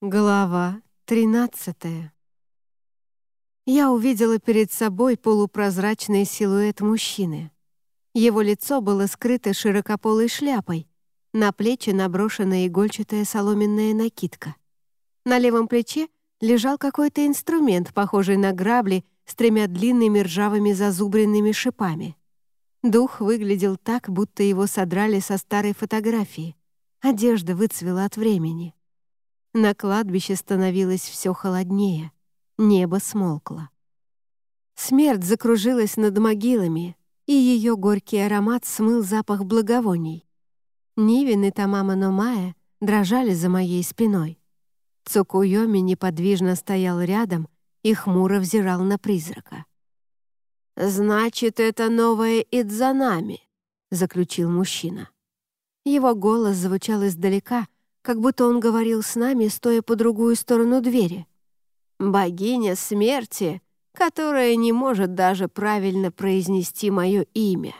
Глава 13 Я увидела перед собой полупрозрачный силуэт мужчины. Его лицо было скрыто широкополой шляпой, на плечи наброшена игольчатая соломенная накидка. На левом плече лежал какой-то инструмент, похожий на грабли с тремя длинными ржавыми зазубренными шипами. Дух выглядел так, будто его содрали со старой фотографии. Одежда выцвела от времени. На кладбище становилось все холоднее, небо смолкло. Смерть закружилась над могилами, и ее горький аромат смыл запах благовоний. Нивин и Тамама Номая дрожали за моей спиной. Цукуйоми неподвижно стоял рядом и хмуро взирал на призрака. «Значит, это новое Идзанами», — заключил мужчина. Его голос звучал издалека — как будто он говорил с нами, стоя по другую сторону двери. «Богиня смерти, которая не может даже правильно произнести мое имя».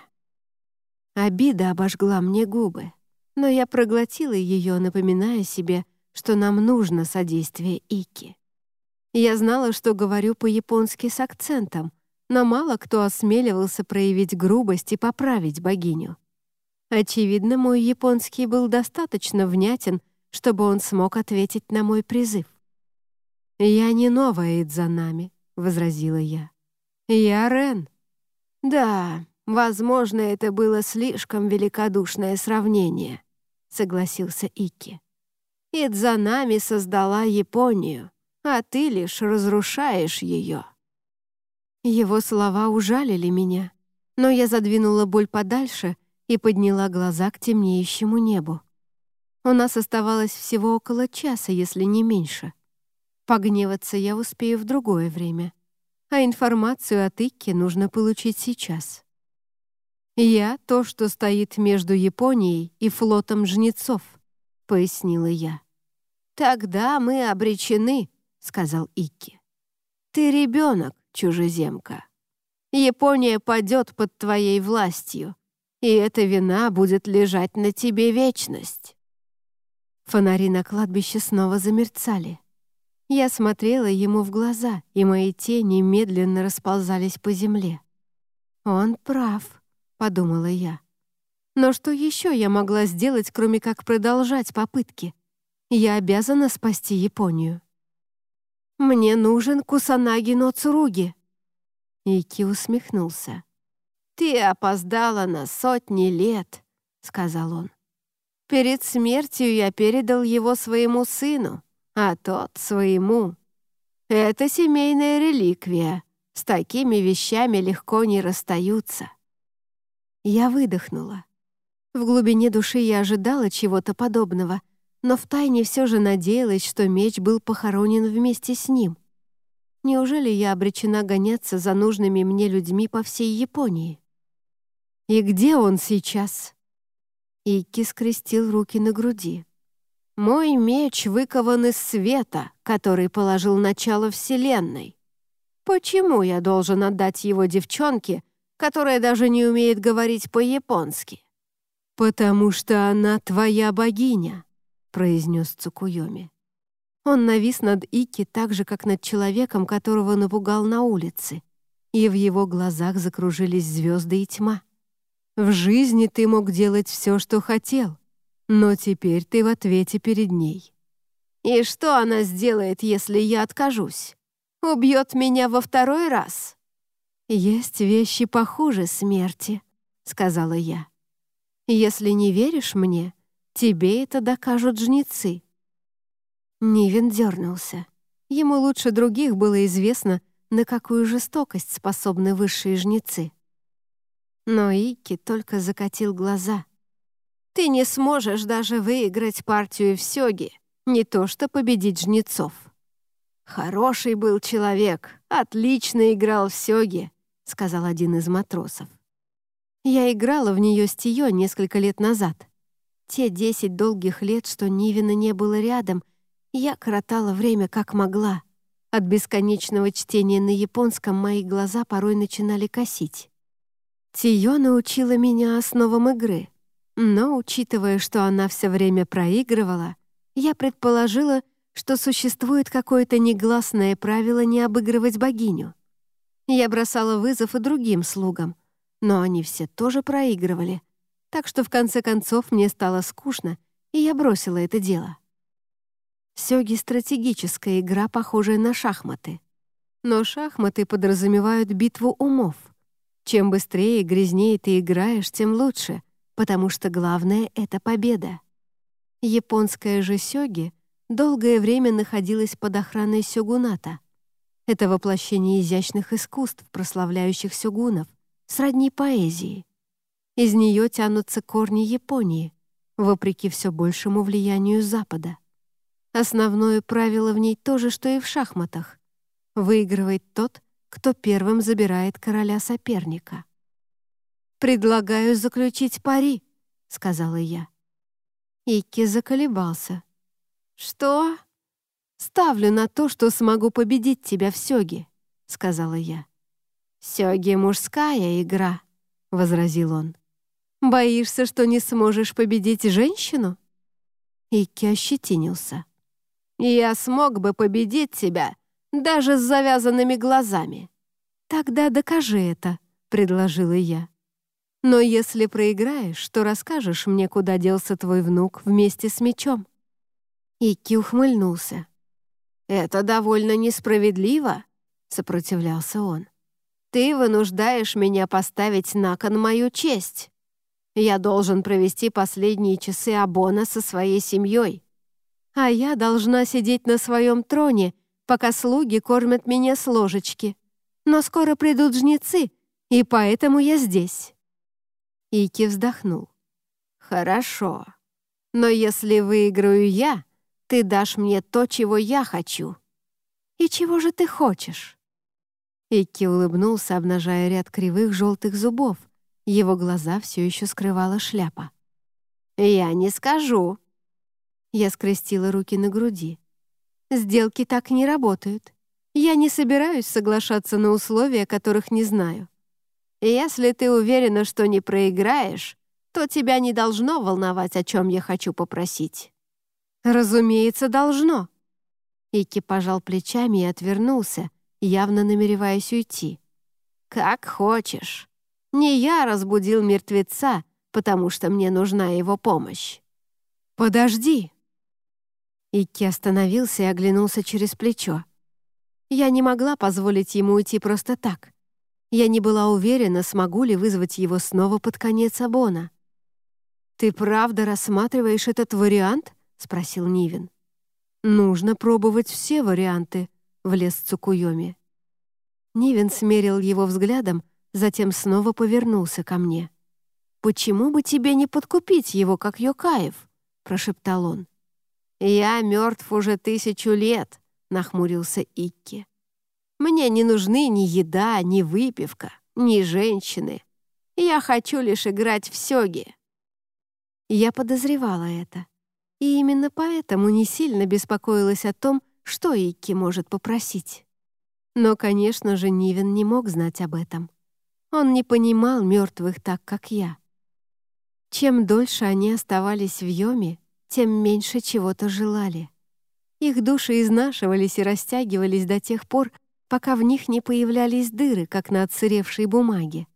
Обида обожгла мне губы, но я проглотила ее, напоминая себе, что нам нужно содействие Ики. Я знала, что говорю по-японски с акцентом, но мало кто осмеливался проявить грубость и поправить богиню. Очевидно, мой японский был достаточно внятен, чтобы он смог ответить на мой призыв. «Я не новая Идзанами», — возразила я. «Я Рен». «Да, возможно, это было слишком великодушное сравнение», — согласился Ики. «Идзанами создала Японию, а ты лишь разрушаешь ее». Его слова ужалили меня, но я задвинула боль подальше и подняла глаза к темнеющему небу. У нас оставалось всего около часа, если не меньше. Погневаться я успею в другое время, а информацию от Икки нужно получить сейчас. «Я — то, что стоит между Японией и флотом жнецов», — пояснила я. «Тогда мы обречены», — сказал Икки. «Ты ребенок, чужеземка. Япония падет под твоей властью, и эта вина будет лежать на тебе вечность». Фонари на кладбище снова замерцали. Я смотрела ему в глаза, и мои тени медленно расползались по земле. «Он прав», — подумала я. «Но что еще я могла сделать, кроме как продолжать попытки? Я обязана спасти Японию». «Мне нужен Кусанаги но Цуруги». Ики усмехнулся. «Ты опоздала на сотни лет», — сказал он. Перед смертью я передал его своему сыну, а тот — своему. Это семейная реликвия. С такими вещами легко не расстаются. Я выдохнула. В глубине души я ожидала чего-то подобного, но втайне все же надеялась, что меч был похоронен вместе с ним. Неужели я обречена гоняться за нужными мне людьми по всей Японии? И где он сейчас? Икки скрестил руки на груди. «Мой меч выкован из света, который положил начало Вселенной. Почему я должен отдать его девчонке, которая даже не умеет говорить по-японски?» «Потому что она твоя богиня», — произнес Цукуйоми. Он навис над Ики так же, как над человеком, которого напугал на улице, и в его глазах закружились звезды и тьма. В жизни ты мог делать все, что хотел, но теперь ты в ответе перед ней. И что она сделает, если я откажусь? Убьет меня во второй раз? Есть вещи похуже смерти, сказала я. Если не веришь мне, тебе это докажут жнецы. Нивен дернулся. Ему лучше других было известно, на какую жестокость способны высшие жнецы. Но Ики только закатил глаза. «Ты не сможешь даже выиграть партию в сёге, не то что победить жнецов». «Хороший был человек, отлично играл в сёге», — сказал один из матросов. Я играла в нее с Тиё несколько лет назад. Те десять долгих лет, что Нивина не было рядом, я коротала время как могла. От бесконечного чтения на японском мои глаза порой начинали косить. Тиё научила меня основам игры, но, учитывая, что она все время проигрывала, я предположила, что существует какое-то негласное правило не обыгрывать богиню. Я бросала вызов и другим слугам, но они все тоже проигрывали, так что в конце концов мне стало скучно, и я бросила это дело. Сёги — стратегическая игра, похожая на шахматы. Но шахматы подразумевают битву умов. Чем быстрее и грязнее ты играешь, тем лучше, потому что главное — это победа. Японская же сёги долгое время находилась под охраной сёгуната. Это воплощение изящных искусств, прославляющих сёгунов, сродни поэзии. Из нее тянутся корни Японии, вопреки все большему влиянию Запада. Основное правило в ней то же, что и в шахматах. Выигрывает тот, кто первым забирает короля соперника. «Предлагаю заключить пари», — сказала я. Икки заколебался. «Что?» «Ставлю на то, что смогу победить тебя в сёге», — сказала я. «Сёги — мужская игра», — возразил он. «Боишься, что не сможешь победить женщину?» Икки ощетинился. «Я смог бы победить тебя даже с завязанными глазами». «Тогда докажи это», — предложила я. «Но если проиграешь, то расскажешь мне, куда делся твой внук вместе с мечом». Икки ухмыльнулся. «Это довольно несправедливо», — сопротивлялся он. «Ты вынуждаешь меня поставить на кон мою честь. Я должен провести последние часы Абона со своей семьей а я должна сидеть на своем троне, пока слуги кормят меня с ложечки. Но скоро придут жнецы, и поэтому я здесь». Ики вздохнул. «Хорошо. Но если выиграю я, ты дашь мне то, чего я хочу». «И чего же ты хочешь?» Ики улыбнулся, обнажая ряд кривых желтых зубов. Его глаза все еще скрывала шляпа. «Я не скажу», я скрестила руки на груди. «Сделки так не работают. Я не собираюсь соглашаться на условия, которых не знаю. Если ты уверена, что не проиграешь, то тебя не должно волновать, о чем я хочу попросить». «Разумеется, должно». Ики пожал плечами и отвернулся, явно намереваясь уйти. «Как хочешь. Не я разбудил мертвеца, потому что мне нужна его помощь». «Подожди», Икки остановился и оглянулся через плечо. Я не могла позволить ему уйти просто так. Я не была уверена, смогу ли вызвать его снова под конец Абона. «Ты правда рассматриваешь этот вариант?» — спросил Нивин. «Нужно пробовать все варианты», — влез Цукуйоми. Нивин смерил его взглядом, затем снова повернулся ко мне. «Почему бы тебе не подкупить его, как Йокаев?» — прошептал он. «Я мертв уже тысячу лет», — нахмурился Икки. «Мне не нужны ни еда, ни выпивка, ни женщины. Я хочу лишь играть в сёги». Я подозревала это. И именно поэтому не сильно беспокоилась о том, что Икки может попросить. Но, конечно же, Нивен не мог знать об этом. Он не понимал мертвых так, как я. Чем дольше они оставались в Йоме, тем меньше чего-то желали. Их души изнашивались и растягивались до тех пор, пока в них не появлялись дыры, как на отсыревшей бумаге.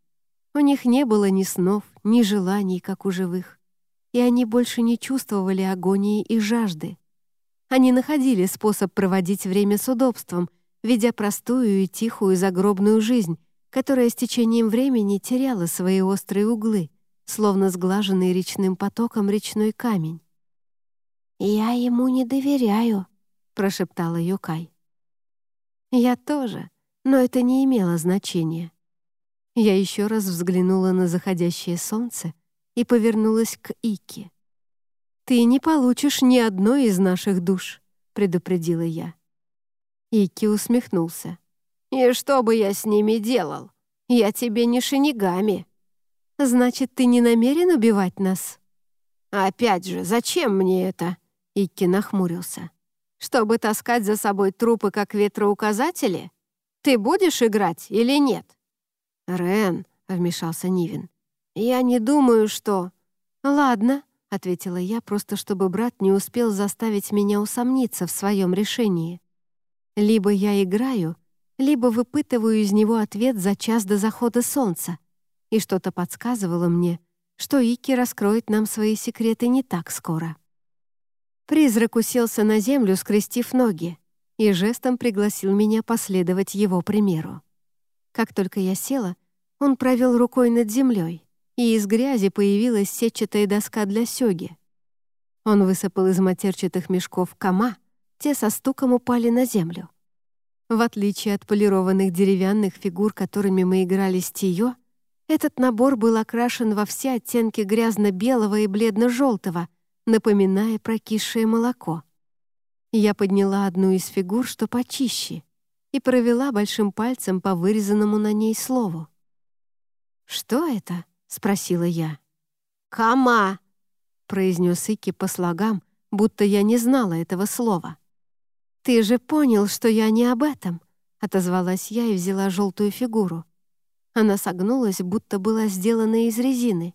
У них не было ни снов, ни желаний, как у живых. И они больше не чувствовали агонии и жажды. Они находили способ проводить время с удобством, ведя простую и тихую загробную жизнь, которая с течением времени теряла свои острые углы, словно сглаженный речным потоком речной камень. «Я ему не доверяю», — прошептала Юкай. «Я тоже, но это не имело значения». Я еще раз взглянула на заходящее солнце и повернулась к Ике. «Ты не получишь ни одной из наших душ», — предупредила я. Ики усмехнулся. «И что бы я с ними делал? Я тебе не шинигами». «Значит, ты не намерен убивать нас?» «Опять же, зачем мне это?» Икки нахмурился. «Чтобы таскать за собой трупы, как ветроуказатели? Ты будешь играть или нет?» «Рен», — вмешался Нивин, — «я не думаю, что...» «Ладно», — ответила я, просто чтобы брат не успел заставить меня усомниться в своем решении. Либо я играю, либо выпытываю из него ответ за час до захода солнца, и что-то подсказывало мне, что Ики раскроет нам свои секреты не так скоро. Призрак уселся на землю, скрестив ноги, и жестом пригласил меня последовать его примеру. Как только я села, он провел рукой над землей, и из грязи появилась сетчатая доска для сёги. Он высыпал из матерчатых мешков кома, те со стуком упали на землю. В отличие от полированных деревянных фигур, которыми мы играли с Тиё, этот набор был окрашен во все оттенки грязно-белого и бледно-желтого, напоминая прокисшее молоко. Я подняла одну из фигур, что почище, и провела большим пальцем по вырезанному на ней слову. «Что это?» — спросила я. «Кама!» — произнес Ики по слогам, будто я не знала этого слова. «Ты же понял, что я не об этом», — отозвалась я и взяла желтую фигуру. Она согнулась, будто была сделана из резины.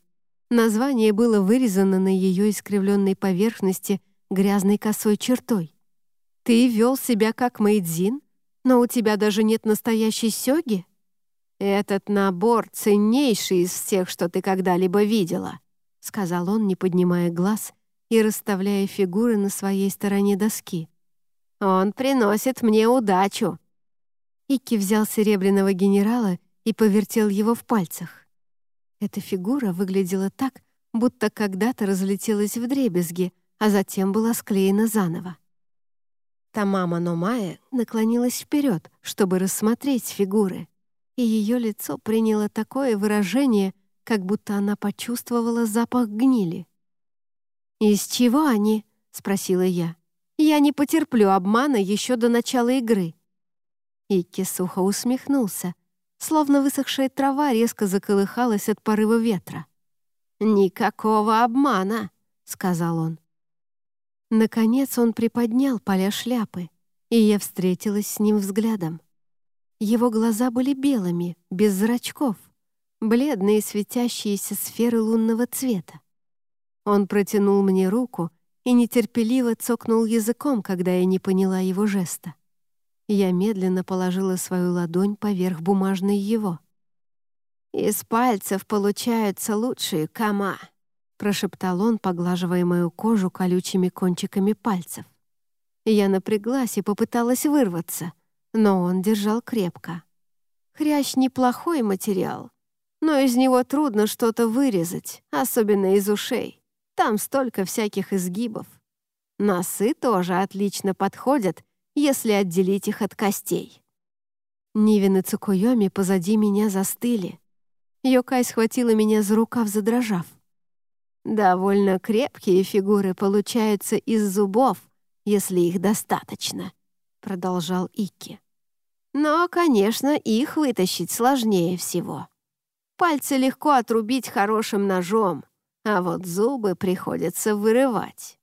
Название было вырезано на ее искривленной поверхности грязной косой чертой. «Ты вел себя как Мэйдзин, но у тебя даже нет настоящей сёги?» «Этот набор ценнейший из всех, что ты когда-либо видела», — сказал он, не поднимая глаз и расставляя фигуры на своей стороне доски. Он приносит мне удачу». Икки взял серебряного генерала и повертел его в пальцах. Эта фигура выглядела так, будто когда-то разлетелась в дребезги, а затем была склеена заново. Тамама Номая наклонилась вперед, чтобы рассмотреть фигуры, и ее лицо приняло такое выражение, как будто она почувствовала запах гнили. «Из чего они?» — спросила я. Я не потерплю обмана еще до начала игры». Икки сухо усмехнулся, словно высохшая трава резко заколыхалась от порыва ветра. «Никакого обмана», — сказал он. Наконец он приподнял поля шляпы, и я встретилась с ним взглядом. Его глаза были белыми, без зрачков, бледные светящиеся сферы лунного цвета. Он протянул мне руку, и нетерпеливо цокнул языком, когда я не поняла его жеста. Я медленно положила свою ладонь поверх бумажной его. «Из пальцев получаются лучшие кама», — прошептал он, поглаживая мою кожу колючими кончиками пальцев. Я напряглась и попыталась вырваться, но он держал крепко. Хрящ — неплохой материал, но из него трудно что-то вырезать, особенно из ушей. Там столько всяких изгибов. Носы тоже отлично подходят, если отделить их от костей. Нивен и Цукуйоми позади меня застыли. Йокай схватила меня за рукав, задрожав. «Довольно крепкие фигуры получаются из зубов, если их достаточно», — продолжал Икки. «Но, конечно, их вытащить сложнее всего. Пальцы легко отрубить хорошим ножом, а вот зубы приходится вырывать.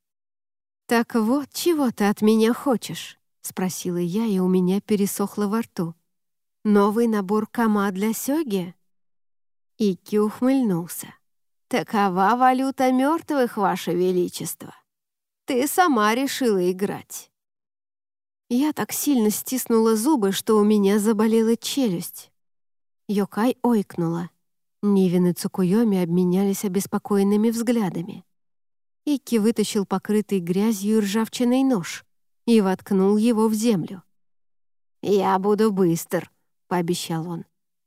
«Так вот, чего ты от меня хочешь?» — спросила я, и у меня пересохло во рту. «Новый набор кама для сёги?» Ики ухмыльнулся. «Такова валюта мертвых, Ваше Величество. Ты сама решила играть». Я так сильно стиснула зубы, что у меня заболела челюсть. Йокай ойкнула. Нивин и Цукуйоми обменялись обеспокоенными взглядами. Икки вытащил покрытый грязью и ржавчиной нож и воткнул его в землю. «Я буду быстр», — пообещал он.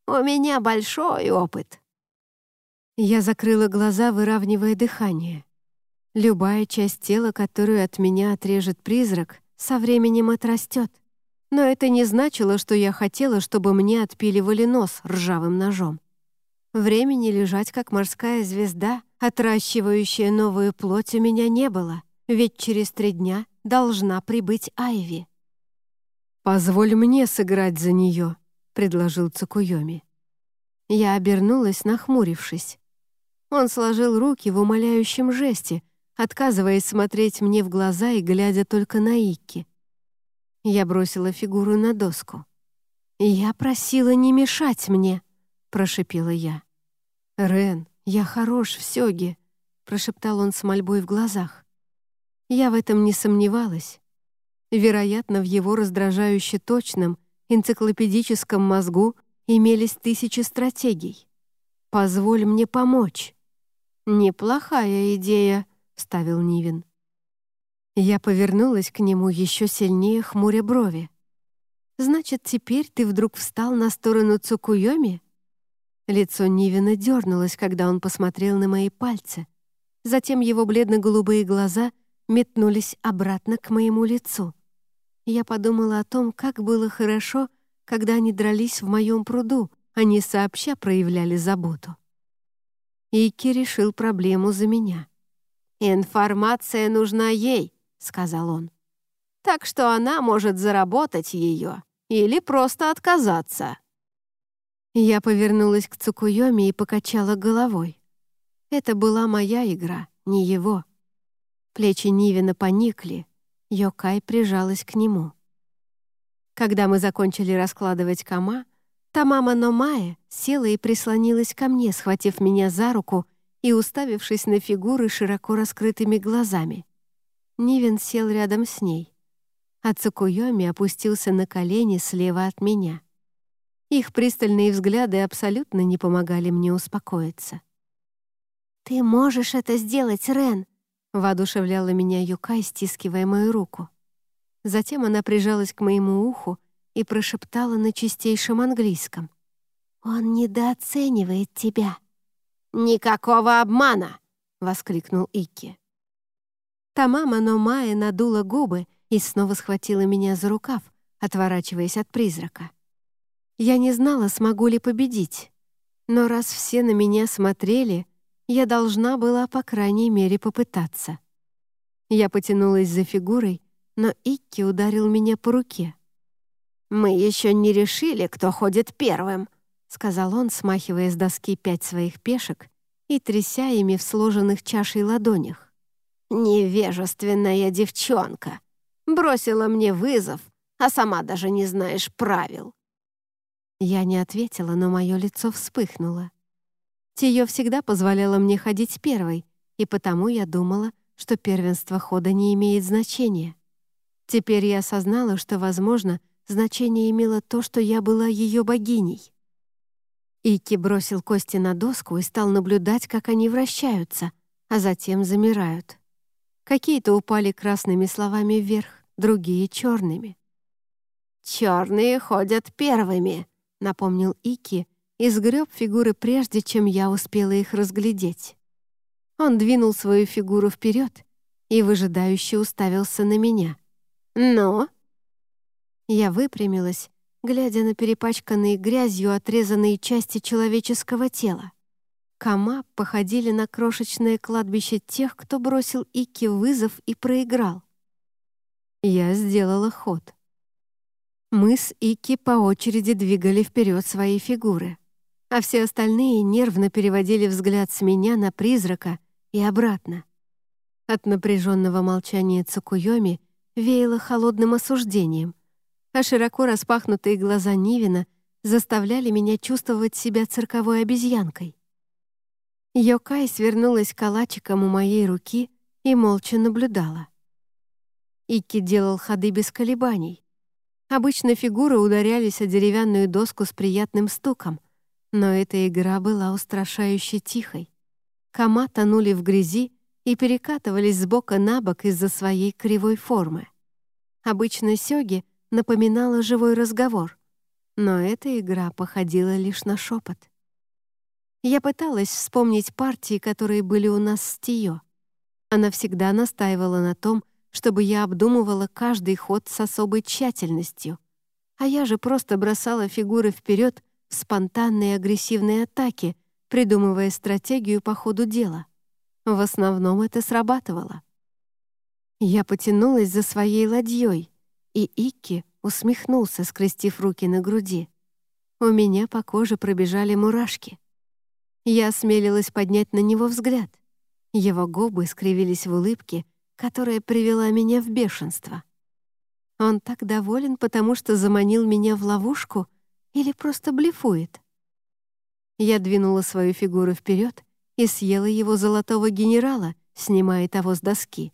«У меня большой опыт». Я закрыла глаза, выравнивая дыхание. Любая часть тела, которую от меня отрежет призрак, со временем отрастет. Но это не значило, что я хотела, чтобы мне отпиливали нос ржавым ножом. Времени лежать, как морская звезда, отращивающая новую плоть, у меня не было, ведь через три дня должна прибыть Айви. «Позволь мне сыграть за нее», — предложил Цукуйоми. Я обернулась, нахмурившись. Он сложил руки в умоляющем жесте, отказываясь смотреть мне в глаза и глядя только на Икки. Я бросила фигуру на доску. «Я просила не мешать мне», — прошипела я. «Рен, я хорош в сёге. прошептал он с мольбой в глазах. Я в этом не сомневалась. Вероятно, в его раздражающе точном, энциклопедическом мозгу имелись тысячи стратегий. «Позволь мне помочь». «Неплохая идея», — вставил Нивин. Я повернулась к нему еще сильнее, хмуря брови. «Значит, теперь ты вдруг встал на сторону Цукуйоми?» Лицо Нивина дернулось, когда он посмотрел на мои пальцы. Затем его бледно-голубые глаза метнулись обратно к моему лицу. Я подумала о том, как было хорошо, когда они дрались в моем пруду, они сообща проявляли заботу. Ики решил проблему за меня. «Информация нужна ей», — сказал он. «Так что она может заработать ее или просто отказаться». Я повернулась к Цукуйоми и покачала головой. Это была моя игра, не его. Плечи Нивина поникли, Йокай прижалась к нему. Когда мы закончили раскладывать кома, Тамама Номая села и прислонилась ко мне, схватив меня за руку и уставившись на фигуры широко раскрытыми глазами. Нивен сел рядом с ней, а Цукуйоми опустился на колени слева от меня. Их пристальные взгляды абсолютно не помогали мне успокоиться. «Ты можешь это сделать, Рен!» — воодушевляла меня Юкай, стискивая мою руку. Затем она прижалась к моему уху и прошептала на чистейшем английском. «Он недооценивает тебя». «Никакого обмана!» — воскликнул Икки. Тамама Номая надула губы и снова схватила меня за рукав, отворачиваясь от призрака. Я не знала, смогу ли победить, но раз все на меня смотрели, я должна была, по крайней мере, попытаться. Я потянулась за фигурой, но Икки ударил меня по руке. «Мы еще не решили, кто ходит первым», — сказал он, смахивая с доски пять своих пешек и тряся ими в сложенных чашей ладонях. «Невежественная девчонка! Бросила мне вызов, а сама даже не знаешь правил». Я не ответила, но мое лицо вспыхнуло. Тиё всегда позволяла мне ходить первой, и потому я думала, что первенство хода не имеет значения. Теперь я осознала, что, возможно, значение имело то, что я была ее богиней. Ики бросил кости на доску и стал наблюдать, как они вращаются, а затем замирают. Какие-то упали красными словами вверх, другие — черными. «Черные ходят первыми», — напомнил Ики и сгреб фигуры прежде, чем я успела их разглядеть. Он двинул свою фигуру вперед и выжидающе уставился на меня — «Ну?» Я выпрямилась, глядя на перепачканные грязью отрезанные части человеческого тела. Кама походили на крошечное кладбище тех, кто бросил Ики вызов и проиграл. Я сделала ход. Мы с Ики по очереди двигали вперед свои фигуры, а все остальные нервно переводили взгляд с меня на призрака и обратно. От напряженного молчания Цукуйоми веяло холодным осуждением, а широко распахнутые глаза Нивина заставляли меня чувствовать себя цирковой обезьянкой. Йокай свернулась калачиком у моей руки и молча наблюдала. Икки делал ходы без колебаний. Обычно фигуры ударялись о деревянную доску с приятным стуком, но эта игра была устрашающе тихой. Кома тонули в грязи, и перекатывались с бока на бок из-за своей кривой формы. Обычно сёги напоминала живой разговор, но эта игра походила лишь на шепот. Я пыталась вспомнить партии, которые были у нас с Тио. Она всегда настаивала на том, чтобы я обдумывала каждый ход с особой тщательностью, а я же просто бросала фигуры вперед спонтанные агрессивные атаки, придумывая стратегию по ходу дела. В основном это срабатывало. Я потянулась за своей ладьей, и Икки усмехнулся, скрестив руки на груди. У меня по коже пробежали мурашки. Я осмелилась поднять на него взгляд. Его губы скривились в улыбке, которая привела меня в бешенство. Он так доволен, потому что заманил меня в ловушку или просто блефует? Я двинула свою фигуру вперед и съела его золотого генерала, снимая того с доски.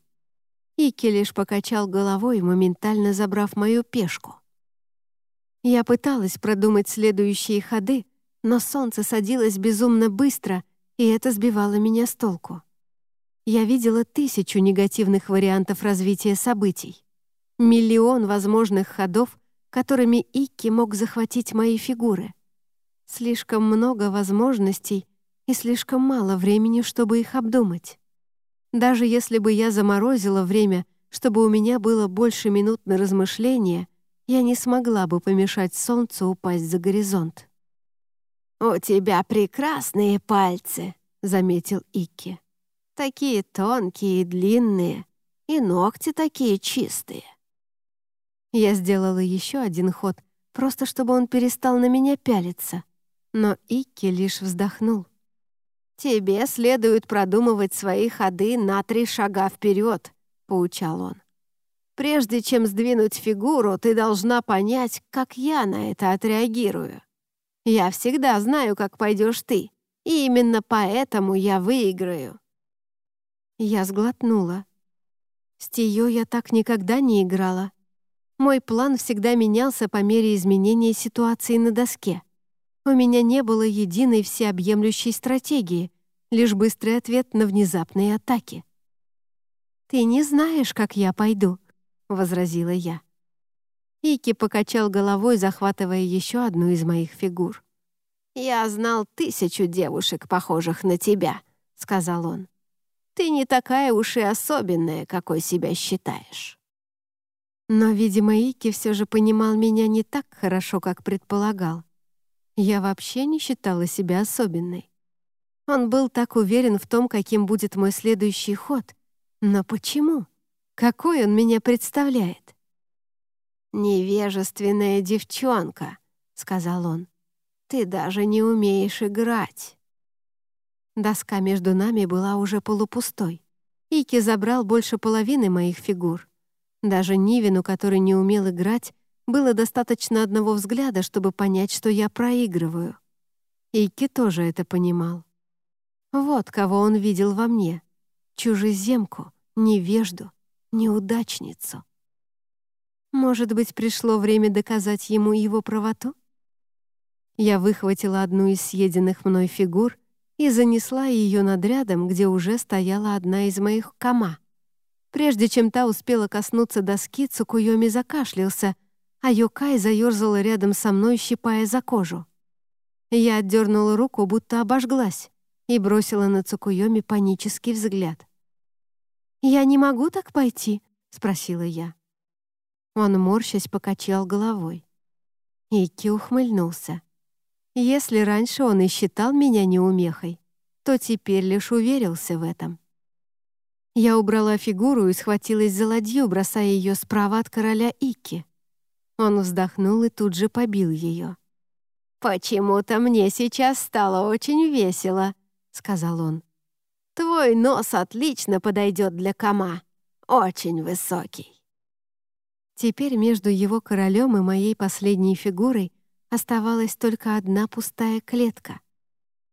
Ики лишь покачал головой, моментально забрав мою пешку. Я пыталась продумать следующие ходы, но солнце садилось безумно быстро, и это сбивало меня с толку. Я видела тысячу негативных вариантов развития событий. Миллион возможных ходов, которыми Икки мог захватить мои фигуры. Слишком много возможностей и слишком мало времени, чтобы их обдумать. Даже если бы я заморозила время, чтобы у меня было больше минут на размышления, я не смогла бы помешать солнцу упасть за горизонт. «У тебя прекрасные пальцы», — заметил Икки. «Такие тонкие и длинные, и ногти такие чистые». Я сделала еще один ход, просто чтобы он перестал на меня пялиться. Но Икки лишь вздохнул. «Тебе следует продумывать свои ходы на три шага вперед», — поучал он. «Прежде чем сдвинуть фигуру, ты должна понять, как я на это отреагирую. Я всегда знаю, как пойдешь ты, и именно поэтому я выиграю». Я сглотнула. С Тиё я так никогда не играла. Мой план всегда менялся по мере изменения ситуации на доске. У меня не было единой всеобъемлющей стратегии, лишь быстрый ответ на внезапные атаки. «Ты не знаешь, как я пойду», — возразила я. Ики покачал головой, захватывая еще одну из моих фигур. «Я знал тысячу девушек, похожих на тебя», — сказал он. «Ты не такая уж и особенная, какой себя считаешь». Но, видимо, Ики все же понимал меня не так хорошо, как предполагал. Я вообще не считала себя особенной. Он был так уверен в том, каким будет мой следующий ход. Но почему? Какой он меня представляет? «Невежественная девчонка», — сказал он. «Ты даже не умеешь играть». Доска между нами была уже полупустой. Ики забрал больше половины моих фигур. Даже Нивину, который не умел играть, было достаточно одного взгляда, чтобы понять, что я проигрываю. Ики тоже это понимал. Вот кого он видел во мне. Чужеземку, невежду, неудачницу. Может быть, пришло время доказать ему его правоту? Я выхватила одну из съеденных мной фигур и занесла ее над рядом, где уже стояла одна из моих кама. Прежде чем та успела коснуться доски, Цукуйоми закашлялся, а Йокай заёрзала рядом со мной, щипая за кожу. Я отдернула руку, будто обожглась, и бросила на Цукуйоми панический взгляд. «Я не могу так пойти?» — спросила я. Он, морщась, покачал головой. Ики ухмыльнулся. Если раньше он и считал меня неумехой, то теперь лишь уверился в этом. Я убрала фигуру и схватилась за ладью, бросая ее справа от короля Ики. Он вздохнул и тут же побил ее. «Почему-то мне сейчас стало очень весело», — сказал он. «Твой нос отлично подойдет для кома. Очень высокий». Теперь между его королем и моей последней фигурой оставалась только одна пустая клетка.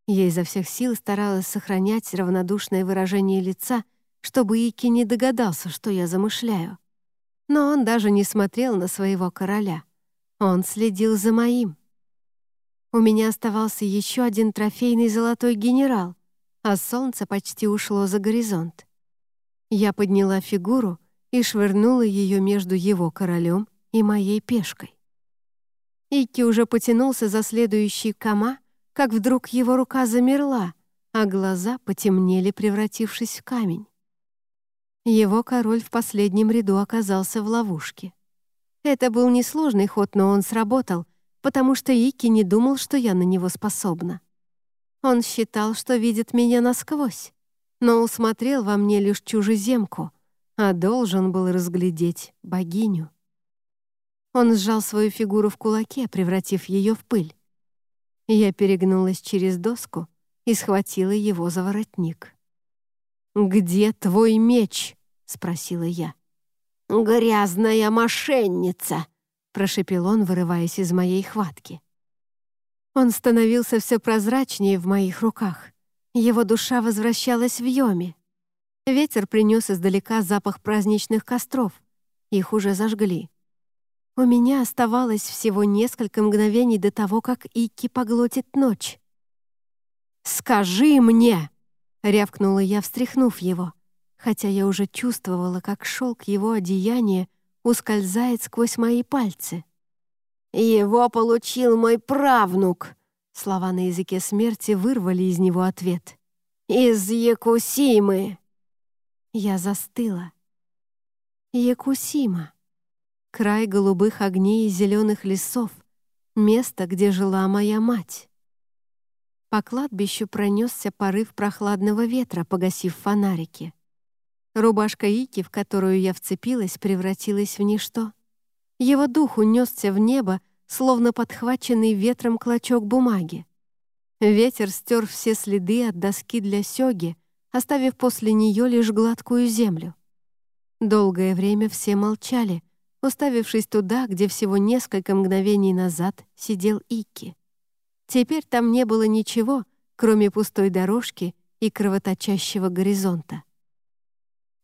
Я изо всех сил старалась сохранять равнодушное выражение лица, чтобы Ики не догадался, что я замышляю. Но он даже не смотрел на своего короля. Он следил за моим. У меня оставался еще один трофейный золотой генерал, а солнце почти ушло за горизонт. Я подняла фигуру — и швырнула ее между его королем и моей пешкой. Икки уже потянулся за следующий кома, как вдруг его рука замерла, а глаза потемнели, превратившись в камень. Его король в последнем ряду оказался в ловушке. Это был несложный ход, но он сработал, потому что Ики не думал, что я на него способна. Он считал, что видит меня насквозь, но усмотрел во мне лишь чужеземку — а должен был разглядеть богиню. Он сжал свою фигуру в кулаке, превратив ее в пыль. Я перегнулась через доску и схватила его за воротник. «Где твой меч?» — спросила я. «Грязная мошенница!» — прошепел он, вырываясь из моей хватки. Он становился все прозрачнее в моих руках. Его душа возвращалась в Йоми. Ветер принес издалека запах праздничных костров. Их уже зажгли. У меня оставалось всего несколько мгновений до того, как Икки поглотит ночь. «Скажи мне!» — рявкнула я, встряхнув его, хотя я уже чувствовала, как шелк его одеяния ускользает сквозь мои пальцы. «Его получил мой правнук!» Слова на языке смерти вырвали из него ответ. «Из Якусимы!» Я застыла. Якусима. Край голубых огней и зеленых лесов. Место, где жила моя мать. По кладбищу пронесся порыв прохладного ветра, погасив фонарики. Рубашка Ики, в которую я вцепилась, превратилась в ничто. Его дух унесся в небо, словно подхваченный ветром клочок бумаги. Ветер стер все следы от доски для сёги, оставив после нее лишь гладкую землю. Долгое время все молчали, уставившись туда, где всего несколько мгновений назад сидел Ики. Теперь там не было ничего, кроме пустой дорожки и кровоточащего горизонта.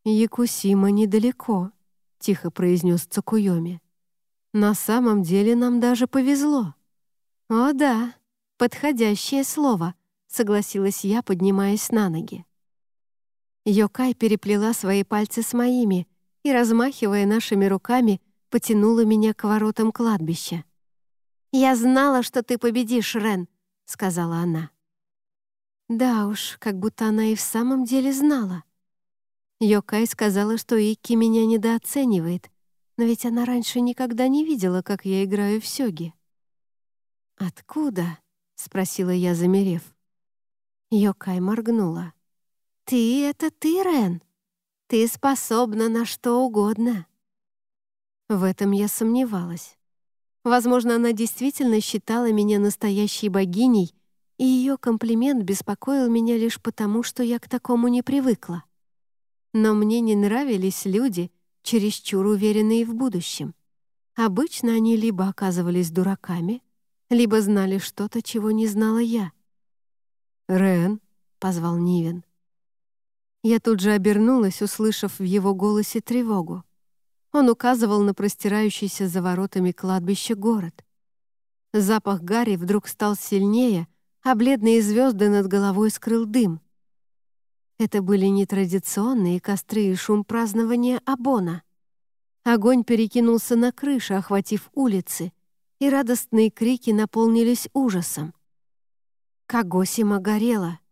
«Якусима недалеко», — тихо произнес Цукуйоми. «На самом деле нам даже повезло». «О да, подходящее слово», — согласилась я, поднимаясь на ноги. Йокай переплела свои пальцы с моими и, размахивая нашими руками, потянула меня к воротам кладбища. «Я знала, что ты победишь, Рен», — сказала она. Да уж, как будто она и в самом деле знала. Йокай сказала, что Икки меня недооценивает, но ведь она раньше никогда не видела, как я играю в сёги. «Откуда?» — спросила я, замерев. Йокай моргнула. «Ты — это ты, Рен. Ты способна на что угодно». В этом я сомневалась. Возможно, она действительно считала меня настоящей богиней, и ее комплимент беспокоил меня лишь потому, что я к такому не привыкла. Но мне не нравились люди, чересчур уверенные в будущем. Обычно они либо оказывались дураками, либо знали что-то, чего не знала я. «Рен», — позвал Нивен. Я тут же обернулась, услышав в его голосе тревогу. Он указывал на простирающийся за воротами кладбища город. Запах гари вдруг стал сильнее, а бледные звезды над головой скрыл дым. Это были не традиционные костры и шум празднования Абона. Огонь перекинулся на крыши, охватив улицы, и радостные крики наполнились ужасом. Кагосима горела —